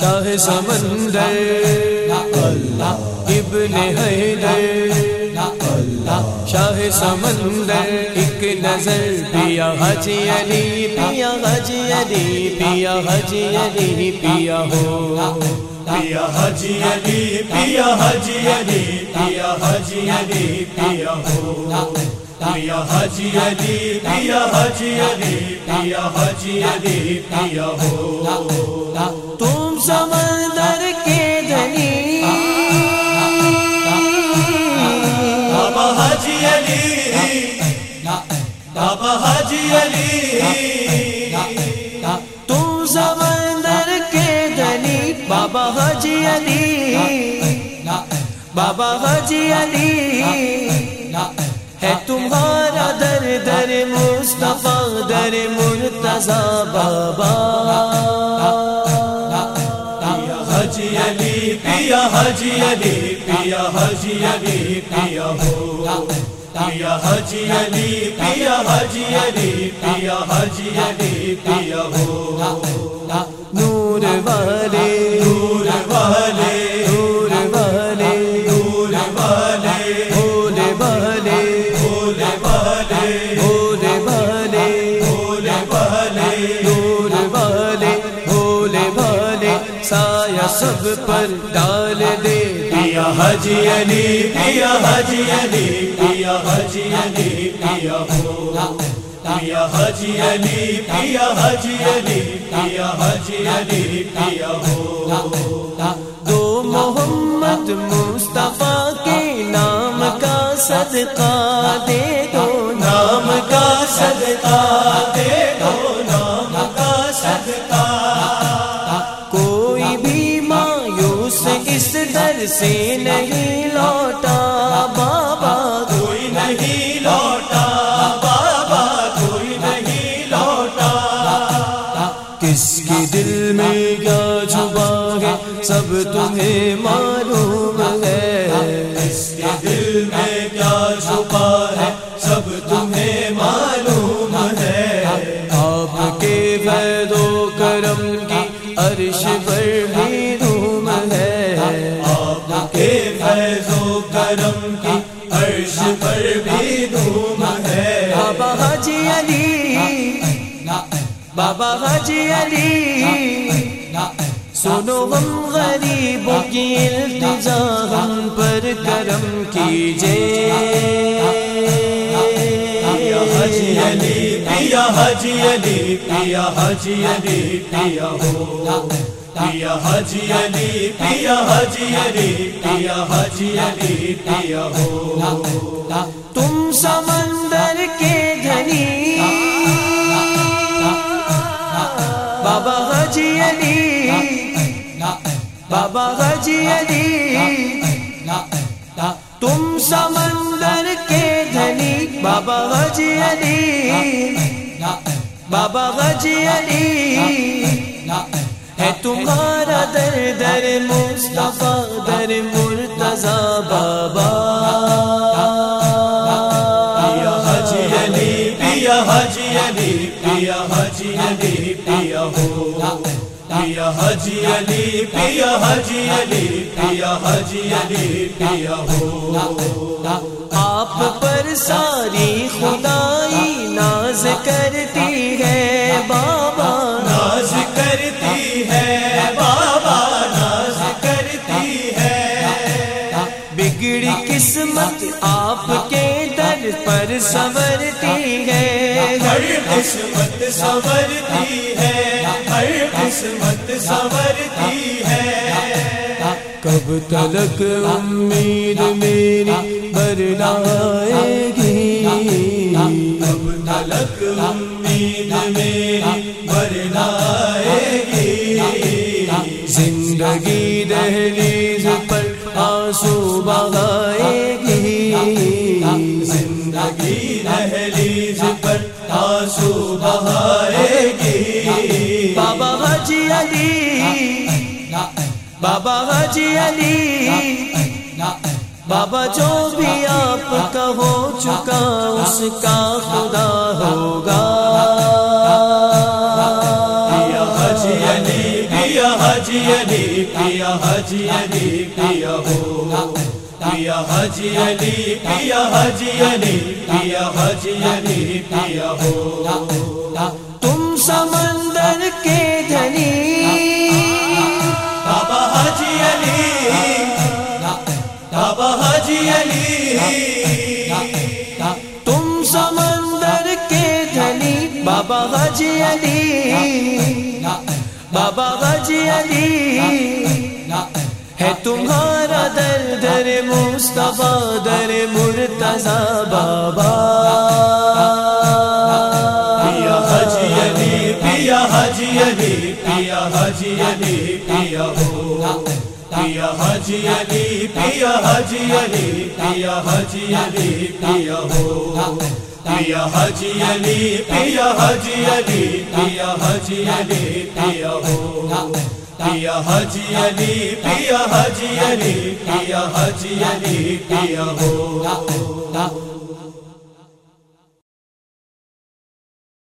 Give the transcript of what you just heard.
شاہ سمندر۔ ابن حیدر۔ شاہ سمندر۔ ایک نظر پیا حجی علی، پیا حجی علی، پیا حجی علی، پیا ہو۔ پیا حجی علی، پیا حجی علی، پیا حجی علی، پیا ہو۔ پیا حجی علی پیا حجی علی پیا حجی علی پیا ہو تم سمندر کے دھنی بابا حجی علی بابا حجی علی تم سمندر کے دھنی بابا حجی علی بابا حجی علی ہے تمہارا در در مصطفیٰ، در مرتضی بابا۔ حجی علی، پیا حجی علی، پیا حجی علی، پیا ہو۔ پیا حجی علی، پیا حجی علی، پیا حجی علی، پیا ہو۔ نور والے نور والے نور والے نور والے بھولے والے۔ پر ڈال دے۔ پیا حجی علی پیا حجی علی پیا حجی علی پیا ہو۔ پیا حجی علی پیا حجی علی پیا حجی علی پیا ہو۔ دو محمد مصطفیٰ کے نام کا صدقہ دے دو۔ نام کا صدقہ و کرم کی عرش پر بھی دھوم ہے۔ بابا حجی علی۔ بابا حجی علی۔ سنو ہم غریبوں کی التجا ہم پر کرم کیجیے پیا حجی علی پیا حجی علی پیا حجی علی پیا ہو۔ پیا حجی علی پیا حجی علی پیا حجی علی پیا ہو تم سمندر کے دھنی بابا حجی علی بابا حجی علی تم سمندر کے دھنی بابا حجی علی بابا حجی علی علی پیا حجی علی پیا ہو۔ پیا حجی علی پیا حجی علی پیا حجی علی پیا ہو۔ آپ پر ساری خدائی ناز کرتی ہے بابا۔ ناز کرتی ہے بابا ناز کرتی ہے۔ بگڑی قسمت آپ کے پر سنورتی ہے، ہر قسمت سنورتی ہے، ہر قسمت سنورتی ہے۔ کب تلک امید میری برلائے گی؟ اب تلک امید میری برنائے گی؟ زندگی دہلیز دہلیز پر آنسو بہائے گی۔ بابا حجی علی۔ بابا حجی علی۔ بابا جو بھی آپ کا ہو چکا اس کا خدا ہوگا۔ پیا حجی علی پیا حجی علی پیا حجی علی پیا ہو۔ پیا حجی علی پیا حجی علی پیا حجی علی پیا ہو تم سمندر کے دھنی بابا حجی علی بابا حجی علی تم سمندر کے دھنی بابا حجی علی بابا حجی علی ہے تمہارا در در مصطفیٰ، در مرتضی بابا۔ پیا حجی علی یعنی، پیا حجی علی یعنی، پیا حجی علی یعنی، پیا ہو۔ پیا حجی علی پیا حجی علی پیا حجی علی پیا ہو۔ پیا حجی علی پیا حجی علی پیا حجی علی پیا ہو۔ پیا حجی علی پیا حجی علی پیا حجی علی پیا ہو